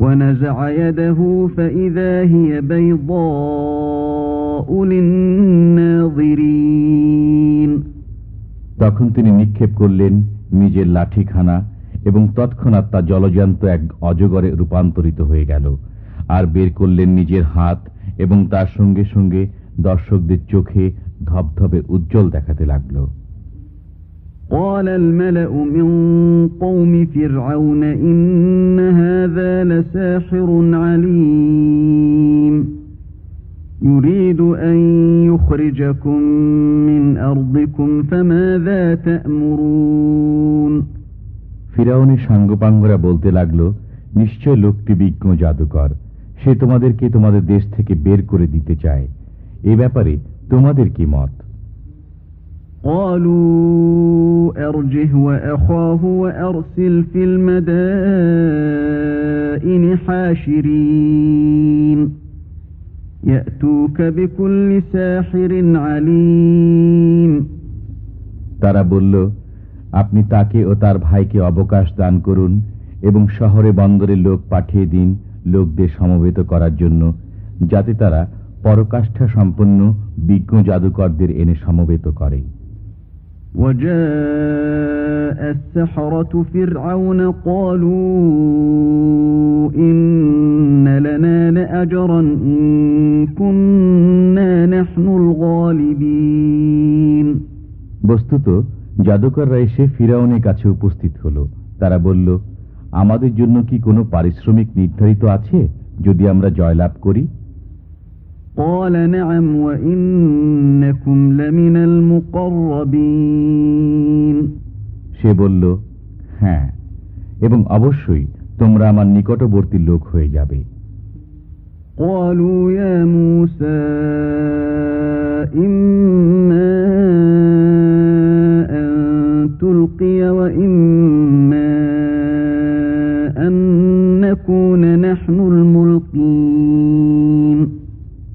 ونزع يده فإذا هي بيضاء للناظرين তখন তিনি নিক্ষেপ করলেন নিজের লাঠিখানা এবং তৎক্ষণাৎ তা জলজান্ত এক অজগরে রূপান্তরিত হয়ে গেল আর বের করলেন নিজের হাত এবং তার সঙ্গে সঙ্গে দর্শকদের চোখে ধবধবে উজ্জ্বল দেখাতে লাগল قال الملأ من قوم فرعون إن هذا لساحر عليم يريد أن يخرجكم من أرضكم فماذا تأمرون ফিরাউনের সাঙ্গপাঙ্গরা বলতে লাগল নিশ্চয় লোকটি বিজ্ঞ জাদুকর সে তোমাদেরকে তোমাদের দেশ থেকে বের করে দিতে চায় এ ব্যাপারে তোমাদের কি মত قالوا أرجه وأخاه وأرسل في المدائن حاشرين يأتوك بكل ساحر عليم তারা বলল আপনি তাকে ও তার ভাইকে অবকাশ দান করুন এবং শহরে বন্দরে লোক পাঠিয়ে দিন লোকদের সমবেত করার জন্য যাতে তারা পরকাষ্ঠা সম্পন্ন বিজ্ঞ জাদুকরদের এনে সমবেত করে وجاء السحرة فرعون قالوا إن لنا لأجرا إن كنا نحن الغالبين বস্তুত জাদুকররা এসে ফিরাউনের কাছে উপস্থিত হল তারা বলল আমাদের জন্য কি কোনো পারিশ্রমিক নির্ধারিত আছে যদি আমরা জয়লাভ করি সে বলল হ্যাঁ এবং অবশ্যই তোমরা আমার নিকটবর্তী লোক হয়ে যাবে। নাহনুল মুলকিন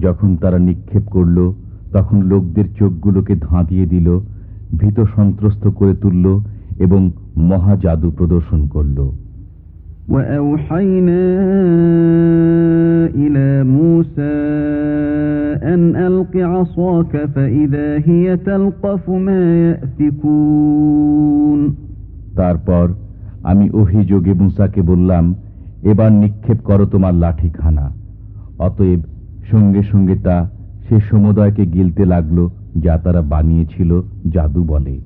যখন তারা নিক্ষেপ করল তখন লোকদের চোখগুলোকে ধাঁধিয়ে দিল ভীত সন্ত্রস্ত করে তুলল এবং মহাজাদু প্রদর্শন করল وأوحينا إلى موسى أن ألق عصاك فإذا هي تلقف ما يأفكون তারপর আমি অভিযোগে মুসাকে বললাম এবার নিক্ষেপ করো তোমার লাঠিখানা অতএব সঙ্গে সঙ্গে তা সে সমুদয়কে গিলতে লাগলো যা তারা বানিয়েছিল জাদু বলে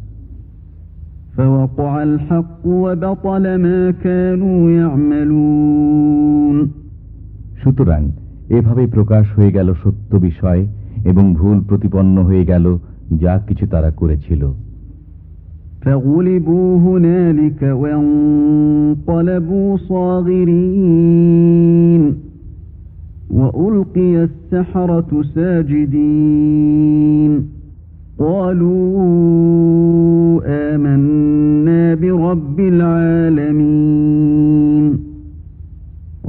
فوقع الحق وبطل ما كانوا يعملون সুতরাং এভাবে প্রকাশ হয়ে গেল সত্য বিষয় এবং ভুল প্রতিপন্ন হয়ে গেল যা কিছু তারা করেছিল فغلبوا هنالك وانقلبوا صاغرين وألقي السحرة ساجدين قالوا آمنا برب العالمين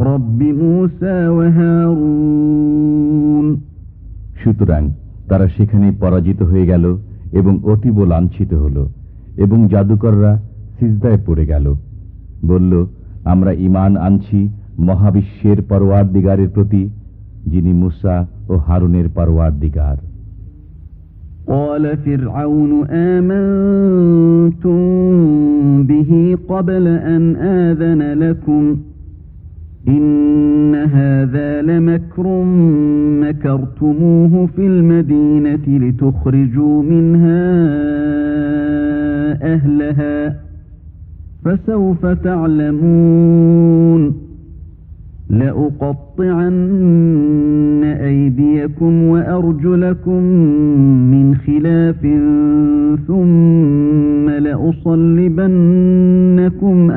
رب موسى وهارون সুতরাং তারা সেখানে পরাজিত হয়ে গেল এবং অতীব লাঞ্ছিত হল এবং জাদুকররা সিজদায় পড়ে গেল বলল আমরা ইমান আনছি মহাবিশ্বের পরোয়ার দিগারের প্রতি যিনি মুসা ও হারুনের পরোয়ার দিগার قال فرعون آمنتم به قبل أن آذن لكم إن هذا لمكر مكرتموه في المدينة لتخرجوا منها أهلها فسوف تعلمون لأقطعن أيديكم وأرجلكم من خلاف ثم لأصلبنكم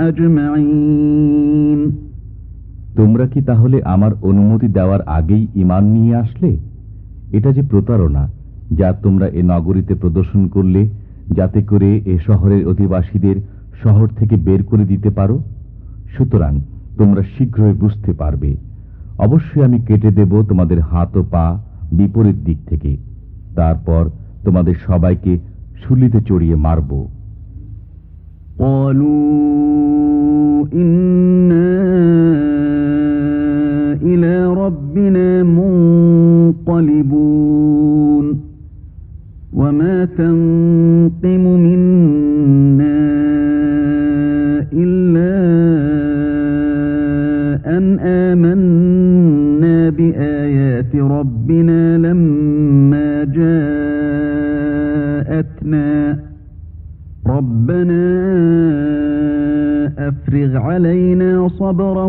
أجمعين তোমরা কি তাহলে আমার অনুমতি দেওয়ার আগেই ইমান নিয়ে আসলে এটা যে প্রতারণা যা তোমরা এ নগরীতে প্রদর্শন করলে যাতে করে এ শহরের অধিবাসীদের শহর থেকে বের করে দিতে পারো সুতরাং তোমরা শীঘ্রই বুঝতে পারবে অবশ্যই আমি কেটে দেব তোমাদের হাত ও পা বিপরীত দিক থেকে তারপর তোমাদের সবাইকে শুলিতে চড়িয়ে মারব قالوا إنا إلى ربنا منقلبون وما تنقم منا بآيات ربنا لما جاءتنا ربنا أفرغ علينا صبرا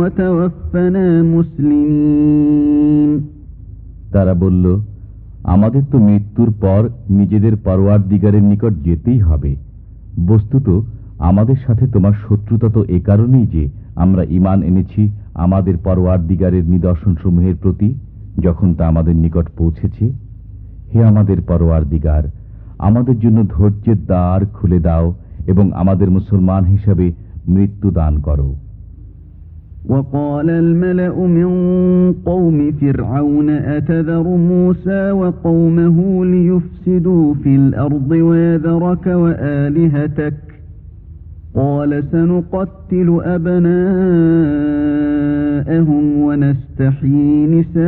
وتوفنا مسلمين তারা বলল আমাদের তো মৃত্যুর পর নিজেদের পরোয়ার দিগারের নিকট যেতেই হবে বস্তুত আমাদের সাথে তোমার শত্রুতা তো এ কারণেই যে আমরা ইমান এনেছি আমাদের পরোয়ার দিগারের নিদর্শনসমূহের প্রতি যখন তা আমাদের নিকট পৌঁছেছে হে আমাদের পরোয়ার দিগার আমাদের জন্য ধৈর্যের দ্বার খুলে দাও এবং আমাদের মুসলমান হিসাবে মৃত্যু দান করো وقال الملأ من قوم فرعون أتذر موسى وقومه ليفسدوا في الأرض ويذرك وآلهتك قال سنقتل أبناءهم ونستحيي نساءهم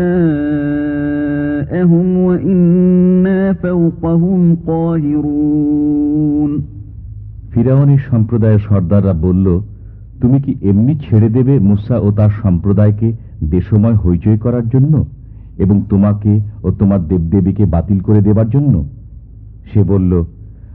وإنا فوقهم قاهرون ফিরাউনের সম্প্রদায়ের সর্দাররা বলল তুমি কি এমনি ছেড়ে দেবে মুসা ও তার সম্প্রদায়কে দেশময় হইচই করার জন্য এবং তোমাকে ও তোমার দেবদেবীকে বাতিল করে দেবার জন্য সে বলল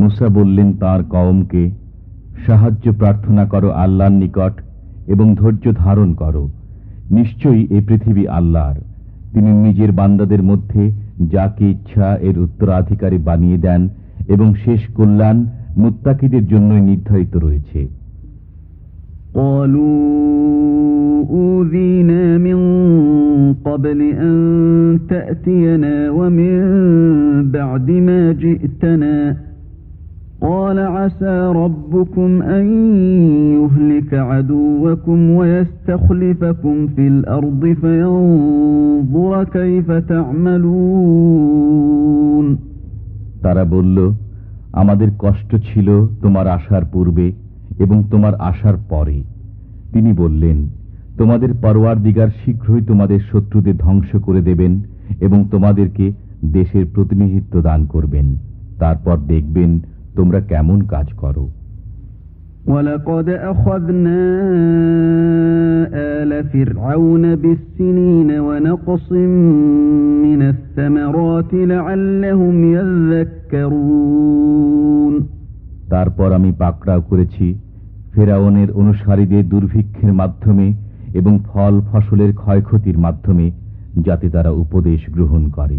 মুসা বললেন তার কওমকে সাহায্য প্রার্থনা করো আল্লাহর নিকট এবং ধৈর্য ধারণ করো নিশ্চয়ই এই পৃথিবী আল্লাহর তিনি নিজের বান্দাদের মধ্যে যাকে ইচ্ছা এর উত্তরাধিকারী বানিয়ে দেন এবং শেষ কল্যাণ মুত্তাকিদের জন্যই নির্ধারিত রয়েছে قالوا أوذينا من قبل أن تأتينا ومن بعد ما جئتنا قال عسى ربكم أن يهلك عدوكم ويستخلفكم في الأرض فينظر كيف تعملون তারা বলল আমাদের কষ্ট ছিল তোমার আসার পূর্বে এবং তোমার আসার পরে তিনি বললেন তোমাদের পরোয়ার দিগার শীঘ্রই তোমাদের শত্রুদের ধ্বংস করে দেবেন এবং তোমাদেরকে দেশের প্রতিনিধিত্ব দান করবেন তারপর দেখবেন তোমরা কেমন কাজ করো ولقد أخذنا آل فرعون بالسنين ونقص من الثمرات لعلهم يذكرون তারপর আমি পাকড়াও করেছি ফেরাউনের অনুসারীদের দুর্ভিক্ষের মাধ্যমে এবং ফল ফসলের ক্ষয়ক্ষতির মাধ্যমে যাতে তারা উপদেশ গ্রহণ করে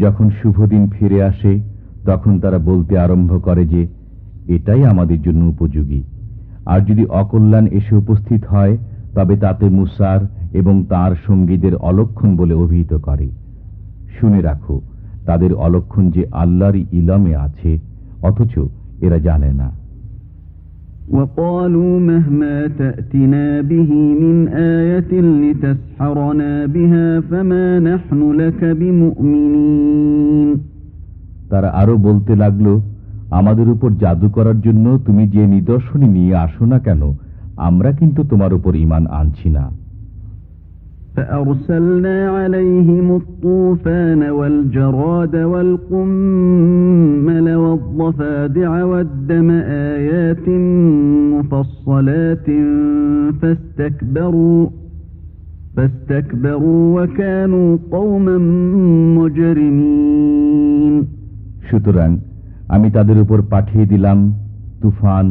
যখন শুভদিন ফিরে আসে, তখন তারা বলতে আরম্ভ করে যে, এটাই আমাদের জন্য উপযোগী। আর যদি অকল্যাণ এসে উপস্থিত হয়, তবে তাতে মুসার এবং তার সঙ্গীদের অলক্ষণ বলে অভিহিত করে। শুনে রাখো, তাদের অলক্ষণ যে আল্লাহরই ইলমে আছে, অথচ এরা জানে না। وقالوا مهما تأتنا به من آية لتسحرنا بها فما نحن لك بمؤمنين তারা আরো বলতে লাগলো আমাদের উপর জাদু করার জন্য তুমি যে নিদর্শনী নিয়ে আসো না কেন আমরা কিন্তু তোমার উপর ইমান আনছি না فأرسلنا عليهم الطوفان والجراد والقمل والضفادع والدم آيات مفصلات فاستكبروا فاستكبروا وكانوا قوما مجرمين সুতরাং আমি তাদের উপর পাঠিয়ে দিলাম তুফান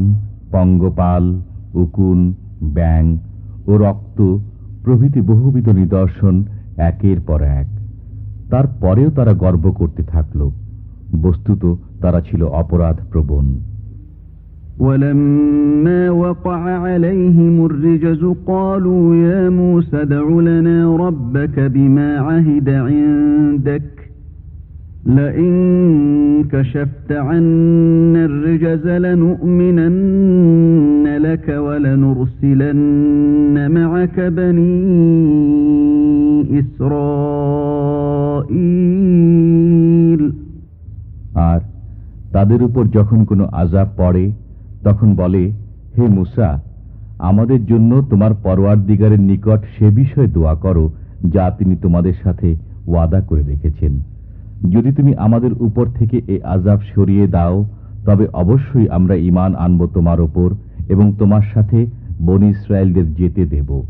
পঙ্গপাল উকুন ব্যাং ও রক্ত প্রভৃতি বহুবিধ নিদর্শন একের পর এক তারপরেও তারা গর্ব করতে থাকল বস্তুত তারা ছিল অপরাধ প্রবণ ولما وقع عليهم الرجز قالوا يا موسى ادع لنا ربك بما عهد عندك لئن كشفت عنا الرجز لنؤمنن لك ولنرسلن معك بني إسرائيل আর তাদের উপর যখন কোনো আজাব পড়ে তখন বলে হে মুসা আমাদের জন্য তোমার পরোয়ার দিগারের নিকট সে বিষয়ে দোয়া করো যা তিনি তোমাদের সাথে ওয়াদা করে রেখেছেন যদি তুমি আমাদের উপর থেকে এ আজাব সরিয়ে দাও তবে অবশ্যই আমরা ইমান আনব তোমার ওপর এবং তোমার সাথে বন ইসরায়েলদের যেতে দেব।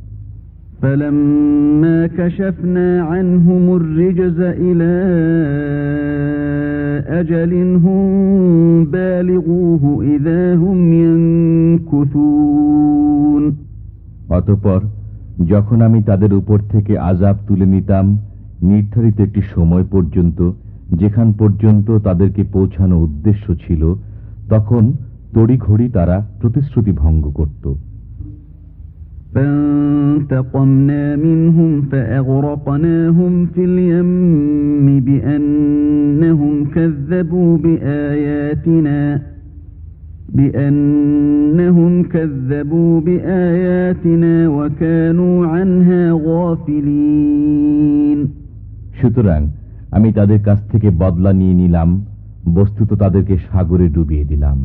অতপর যখন আমি তাদের উপর থেকে আজাব তুলে নিতাম নির্ধারিত একটি সময় পর্যন্ত যেখান পর্যন্ত তাদেরকে পৌঁছানো উদ্দেশ্য ছিল তখন তড়িঘড়ি তারা প্রতিশ্রুতি ভঙ্গ করত فانتقمنا منهم فأغرقناهم في اليم بأنهم كذبوا بآياتنا بأنهم كذبوا بآياتنا وكانوا عنها غافلين সুতরাং আমি তাদের কাছ থেকে বদলা নিয়ে নিলাম বস্তুত তাদেরকে সাগরে ডুবিয়ে দিলাম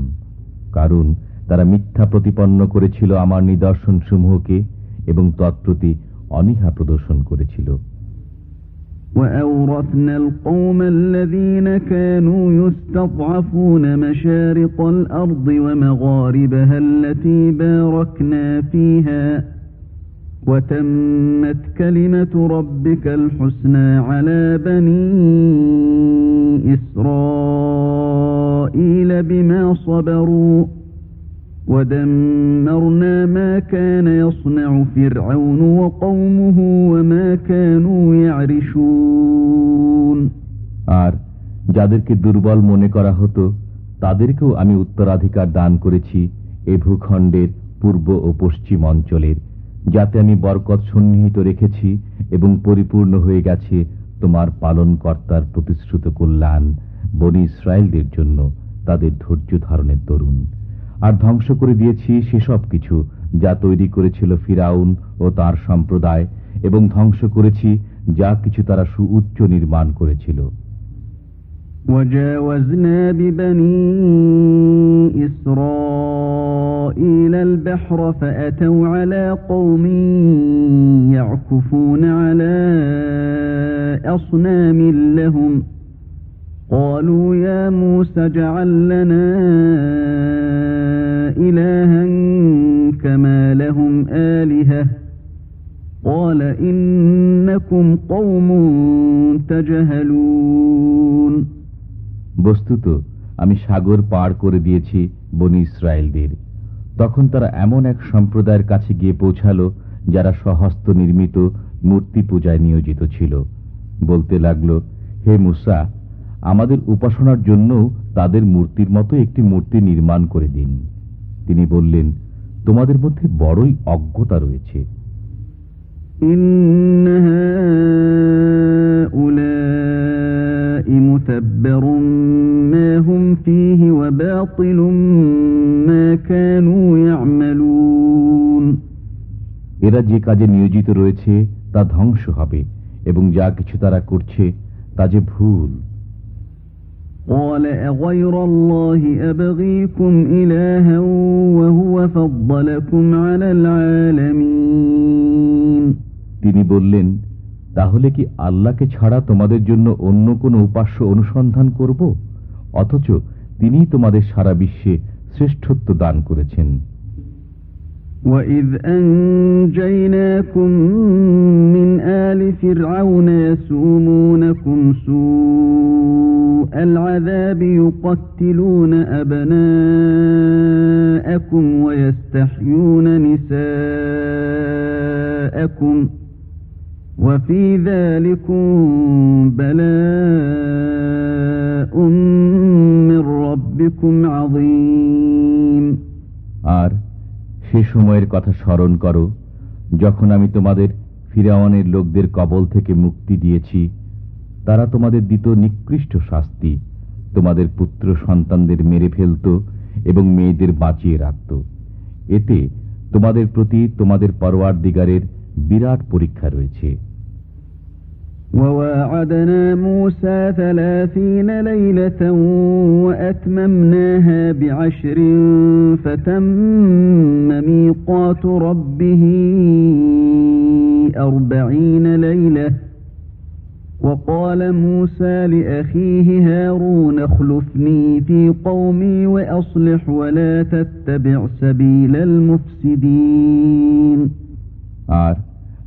কারণ তারা মিথ্যা প্রতিপন্ন করেছিল আমার নিদর্শন সমূহকে এবং তৎপ্রতি অনীহা প্রদর্শন করেছিল وأورثنا القوم الذين كانوا يستضعفون مشارق الأرض ومغاربها التي باركنا فيها وتمت كلمة ربك الحسنى على بني إسرائيل بما صبروا ودمرنا ما كان يصنع فرعون وقومه وما كانوا يعرشون আর যাদেরকে দুর্বল মনে করা হতো তাদেরকেও আমি উত্তরাধিকার দান করেছি এ ভূখণ্ডের পূর্ব ও পশ্চিম অঞ্চলের যাতে আমি বরকত সন্নিহিত রেখেছি এবং পরিপূর্ণ হয়ে গেছে তোমার পালনকর্তার প্রতিশ্রুত কল্যাণ বনি ইসরায়েলদের জন্য তাদের ধৈর্য ধারণের দরুন আর ধ্বংস করে দিয়েছি সেসব কিছু যা তৈরি করেছিল ফিরাউন ও তার সম্প্রদায় এবং ধ্বংস করেছি যা কিছু তারা সুউচ্চ নির্মাণ করেছিল وجاوزنا ببني إسرائيل البحر فأتوا على قوم يعكفون على أصنام لهم قالوا يا موسى اجعل لنا إلها كما لهم آلهة قال إنكم قوم تجهلون বস্তুত আমি সাগর পার করে দিয়েছি বনি ইসরায়েলদের তখন তারা এমন এক সম্প্রদায়ের কাছে গিয়ে পৌঁছালো, যারা সহস্ত নির্মিত মূর্তি পূজায় নিয়োজিত ছিল। বলতে লাগল, হে মুসা, আমাদের উপাসনার জন্য তাদের মূর্তির মতো একটি মূর্তি নির্মাণ করে দিন। তিনি বললেন, তোমাদের মধ্যে বড়ই অজ্ঞতা রয়েছে। ইন্না متبر ما هم فيه وباطل ما كانوا يعملون এরা যে কাজে নিয়োজিত রয়েছে তা ধ্বংস হবে এবং যা কিছু তারা করছে তা যে ভুল قال أغير الله أبغيكم إلها وهو فضلكم على العالمين তিনি বললেন তাহলে কি আল্লাহকে ছাড়া তোমাদের জন্য অন্য কোনো উপাস্য অনুসন্ধান করব অথচ তিনিই তোমাদের সারা বিশ্বে শ্রেষ্ঠত্ব দান করেছেন وَإِذْ أَنْجَيْنَاكُمْ مِنْ آلِ فِرْعَوْنَ يَسُومُونَكُمْ سُوءَ الْعَذَابِ يُقَتِّلُونَ أَبْنَاءَكُمْ وَيَسْتَحْيُونَ نِسَاءَكُمْ وَفِي ذَلِكُمْ بَلَاءٌ مِّنْ رَبِّكُمْ عَظِيمٌ আর সে সময়ের কথা স্মরণ করো যখন আমি তোমাদের ফিরাওয়ানের লোকদের কবল থেকে মুক্তি দিয়েছি তারা তোমাদের দিত নিকৃষ্ট শাস্তি তোমাদের পুত্র সন্তানদের মেরে ফেলত এবং মেয়েদের বাঁচিয়ে রাখত এতে তোমাদের প্রতি তোমাদের পরওয়ার দিগারের বিরাট পরীক্ষা রয়েছে وواعدنا موسى ثلاثين ليلة وأتممناها بعشر فتم ميقات ربه أربعين ليلة وقال موسى لأخيه هارون اخلفني في قومي وأصلح ولا تتبع سبيل المفسدين আর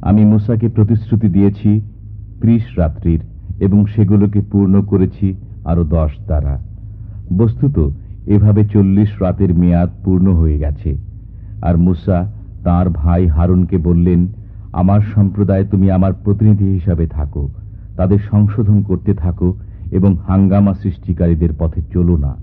আমি মুসাকে প্রতিশ্রুতি দিয়েছি ত্রিশ রাত্রির এবং সেগুলোকে পূর্ণ করেছি আরও দশ দ্বারা বস্তুত, এভাবে চল্লিশ রাতের মেয়াদ পূর্ণ হয়ে গেছে। আর মুসা তার ভাই হারুনকে বললেন, আমার সম্প্রদায় তুমি আমার প্রতিনিধি হিসাবে থাকো। তাদের সংশোধন করতে থাকো এবং হাঙ্গামা সৃষ্টিকারীদের পথে চলো না।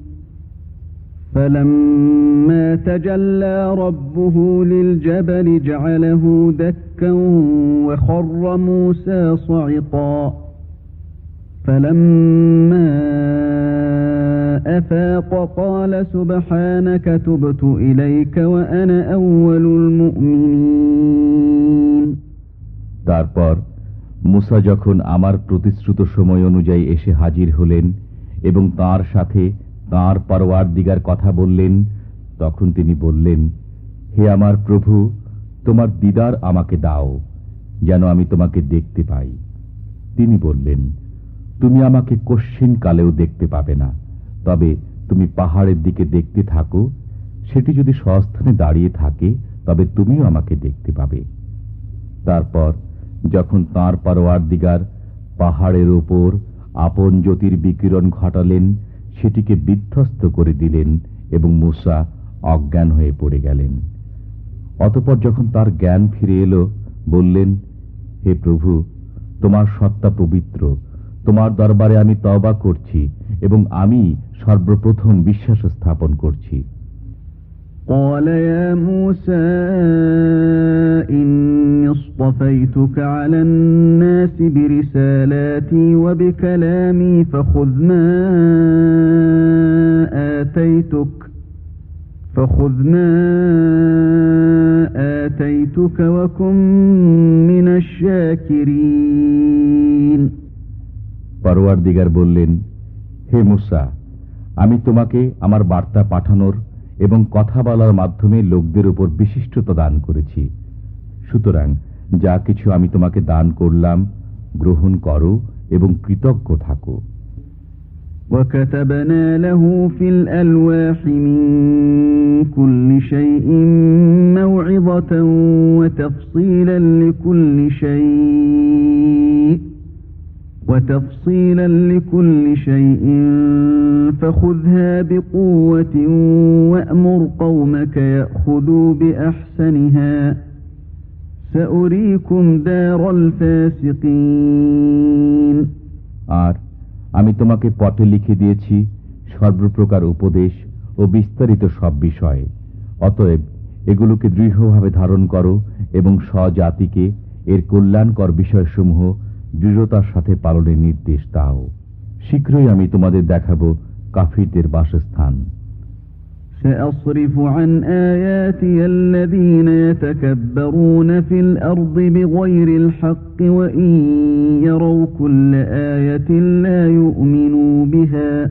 فلما تجلى ربه للجبل جعله دكا وخر موسى صعقا فلما أفاق قال سبحانك تبت إليك وأنا أول المؤمنين তারপর মুসা যখন আমার প্রতিশ্রুত সময় অনুযায়ী এসে হাজির হলেন এবং তার সাথে তাঁর পরওয়ার দিগার কথা বললেন, তখন তিনি বললেন, হে আমার প্রভু, তোমার দিদার আমাকে দাও, যেন আমি তোমাকে দেখতে পাই। তিনি বললেন, তুমি আমাকে কশ্চিন কালেও দেখতে পাবে না, তবে তুমি পাহাড়ের দিকে দেখতে থাকো, সেটি যদি স্বস্থানে দাঁড়িয়ে থাকে, তবে তুমিও আমাকে দেখতে পাবে। তারপর যখন তাঁর পরওয়ার দিগার পাহাড়ের ওপর আপন জ্যোতির বিকিরণ ঘটালেন সেটিকে বিধ্বস্ত করে দিলেন এবং মুসা অজ্ঞান হয়ে পড়ে গেলেন। অতপর যখন তার জ্ঞান ফিরে এলো, বললেন, হে প্রভু, তোমার সত্তা পবিত্র। তোমার দরবারে আমি তবা করছি এবং আমি সর্বপ্রথম বিশ্বাস স্থাপন করছি। قال يا موسى إني اصطفيتك على الناس برسالاتي وبكلامي فخذ ما آتيتك فخذ ما آتيتك وكن من الشاكرين পরওয়ার দিগার বললেন হে মুসা আমি তোমাকে আমার বার্তা পাঠানোর এবং কথা বলার মাধ্যমে লোকদের উপর বিশিষ্টতা দান করেছি সুতরাং যা কিছু আমি তোমাকে দান করলাম গ্রহণ করো এবং কৃতজ্ঞ থাকো وكتبنا له في الألواح من كل شيء موعظة وتفصيلا لكل شيء وتفصيلا لكل شيء فخذها بقوة وأمر قومك يأخذوا بأحسنها سأريكم دار الفاسقين আর আমি তোমাকে পটে লিখে দিয়েছি সর্বপ্রকার উপদেশ ও বিস্তারিত সব বিষয় অতএব এগুলোকে দৃঢ়ভাবে ধারণ করো এবং স্বজাতিকে এর কল্যাণকর বিষয়সমূহ দৃঢ়তার সাথে পালনের নির্দেশ দাও শীঘ্রই আমি তোমাদের দেখাবো কাফিরদের বাসস্থান سأصرف عن آياتي الذين يتكبرون في الأرض بغير الحق وإن يروا كل آية لا يؤمنوا بها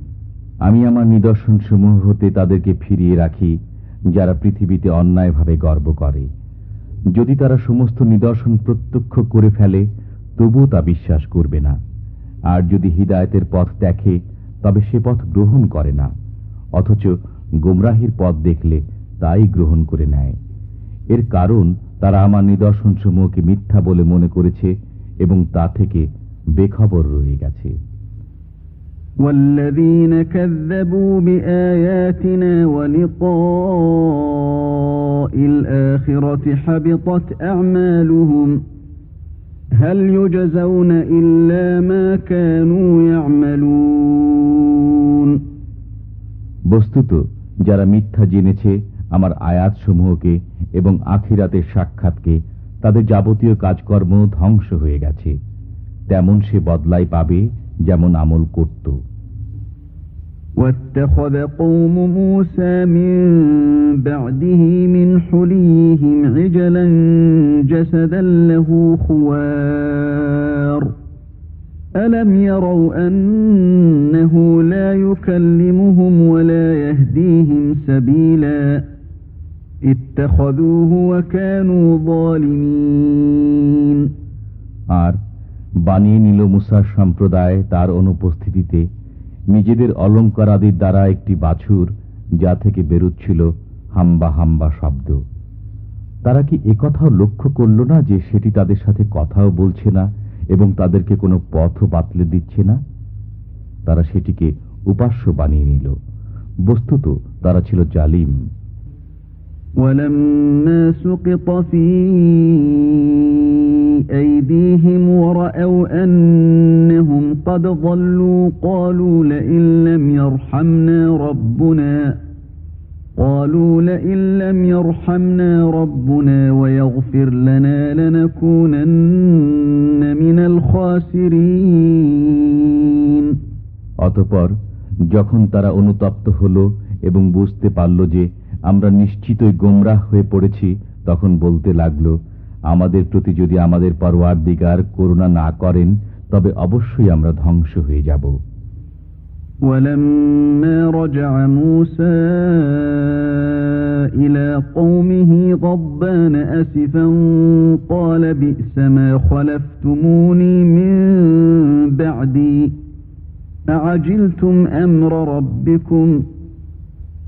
আমি আমার নিদর্শন সমূহ হতে তাদেরকে ফিরিয়ে রাখি, যারা পৃথিবীতে অন্যায়ভাবে গর্ব করে। যদি তারা সমস্ত নিদর্শন প্রত্যক্ষ করে ফেলে, তবুও তা বিশ্বাস করবে না। আর যদি হিদায়তের পথ দেখে, তবে সে পথ গ্রহণ করে না। অথচ গোমরাহির পথ দেখলে তাই গ্রহণ করে নেয়। এর কারণ, তারা আমার নিদর্শন সমূহকে মিথ্যা বলে মনে করেছে এবং তা থেকে বেখবর রয়ে গেছে। والذين كذبوا بآياتنا ولقاء الآخرة حبطت أعمالهم هل يجزون إلا ما كانوا يعملون বস্তুত যারা মিথ্যা জেনেছে আমার আয়াত সমূহকে এবং আখিরাতের সাক্ষাৎকে তাদের যাবতীয় কাজকর্ম ধ্বংস হয়ে গেছে তেমন সে বদলাই পাবে যেমন আমল করত واتخذ قوم موسى من بعده من حليهم عجلا جسدا له خوار ألم يروا أنه لا يكلمهم ولا يهديهم سبيلا اتخذوه وكانوا ظالمين আর বানিয়ে নিল মুসার সম্প্রদায় তার অনুপস্থিতিতে নিজেদের অলঙ্কারাদির দ্বারা একটি বাছুর, যা থেকে বেরুচ্ছিল হাম্বা হাম্বা শব্দ। তারা কি একথাও লক্ষ্য করল না যে সেটি তাদের সাথে কথাও বলছে না এবং তাদেরকে কোনো পথও বাতলে দিচ্ছে না? তারা সেটিকে উপাস্য বানিয়ে নিল। বস্তুত তারা ছিল জালিম। ولما سقط في أيديهم ورأوا أنهم قد ضلوا قالوا لئن لم يرحمنا ربنا قالوا لئن لم يرحمنا ربنا ويغفر لنا لنكونن من الخاسرين অতপর যখন তারা অনুতপ্ত হল এবং বুঝতে পারল যে আমরা নিশ্চিতই গোমরাহ হয়ে পড়েছি তখন বলতে লাগল আমাদের প্রতি যদি আমাদের পরওয়ার দিগার করুণা না করেন তবে অবশ্যই আমরা ধ্বংস হয়ে যাব ولما رجع موسى إلى قومه غضبان أسفا قال بئس ما خلفتموني من بعدي أعجلتم أمر ربكم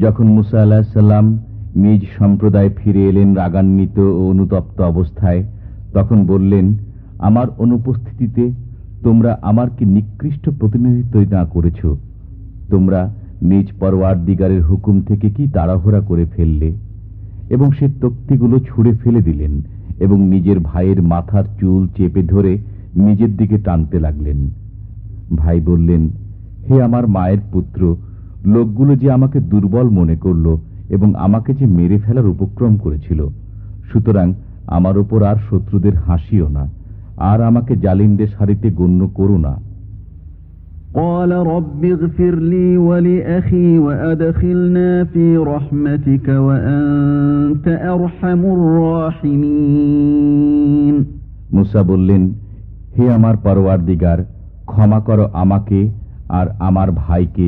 যখন মুসা আলাহিসাল্লাম নিজ সম্প্রদায় ফিরে এলেন রাগান্বিত ও অনুতপ্ত অবস্থায়, তখন বললেন, আমার অনুপস্থিতিতে তোমরা আমার কি নিকৃষ্ট প্রতিনিধিত্ব না করেছ? তোমরা নিজ পরওয়ার দিগারের হুকুম থেকে কি তাড়াহুড়া করে ফেললে? এবং সে তক্তিগুলো ছুঁড়ে ফেলে দিলেন এবং নিজের ভাইয়ের মাথার চুল চেপে ধরে নিজের দিকে টানতে লাগলেন। ভাই বললেন, হে আমার মায়ের পুত্র লোকগুলো যে আমাকে দুর্বল মনে করল এবং আমাকে যে মেরে ফেলার উপক্রম করেছিল সুতরাং আমার উপর আর শত্রুদের হাসিও না আর আমাকে জালিমদের সারিতে গণ্য করো না قال رب اغفر لي ولأخي وأدخلنا في رحمتك وأنت أرحم الراحمين মুসা বললেন হে আমার পরওয়ার দিগার ক্ষমা করো আমাকে আর আমার ভাইকে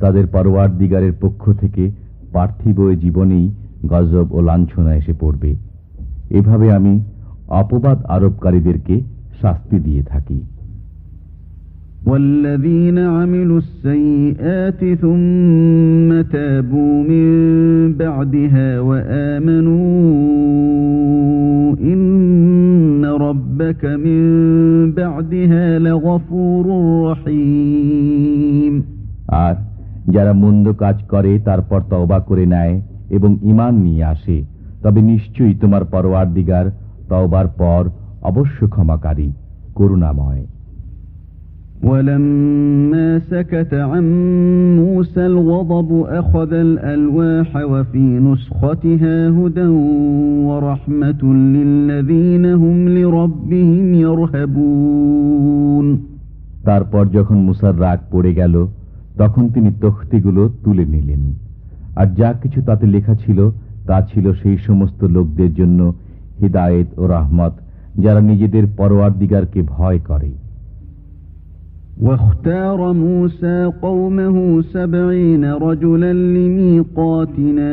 তাদের পরওয়ার দিগারের পক্ষ থেকে পার্থিব এ জীবনেই গজব ও লাঞ্ছনা এসে পড়বে এভাবে আমি অপবাদ আরোপকারীদেরকে শাস্তি দিয়ে থাকি والذين عملوا السيئات ثم تابوا من بعدها وآمنوا إن ربك من بعدها لغفور رحيم আর যারা মন্দ কাজ করে তারপর তওবা করে নেয় এবং ইমান নিয়ে আসে তবে নিশ্চয়ই তোমার পরওয়ার দিগার তওবার পর অবশ্য ক্ষমাকারী করুণাময় ولما سكت عن موسى الغضب أخذ الألواح وفي نسختها هدى ورحمة للذين هم لربهم يرهبون তারপর যখন মুসার রাগ পড়ে গেল তখন তিনি তখতিগুলো তুলে নিলেন আর যা কিছু তাতে লেখা ছিল তা ছিল সেই সমস্ত লোকদের জন্য হিদায়েত ও রহমত যারা নিজেদের পরোয়ার দিগারকে ভয় করে واختار موسى قومه سبعين رجلا لميقاتنا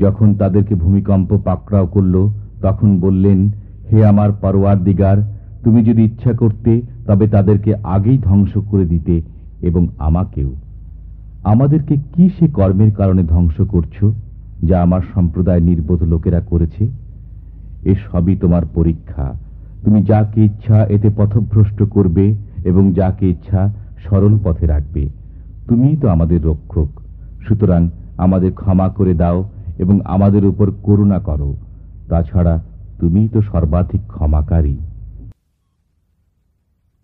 যখন তাদেরকে ভূমিকম্প পাকড়াও করল, তখন বললেন, হে আমার পরোয়ার দিগার তুমি যদি ইচ্ছা করতে, তবে তাদেরকে আগেই ধ্বংস করে দিতে এবং আমাকেও। আমাদেরকে কি সে কর্মের কারণে ধ্বংস করছ, যা আমার সম্প্রদায় নির্বোধ লোকেরা করেছে? এ সবই তোমার পরীক্ষা। তুমি যাকে ইচ্ছা এতে পথভ্রষ্ট করবে এবং যাকে ইচ্ছা সরল পথে রাখবে। তুমিই তো আমাদের রক্ষক। সুতরাং আমাদের ক্ষমা করে দাও এবং আমাদের উপর করুণা করো। তাছাড়া তুমি তো সর্বাধিক ক্ষমাকারী।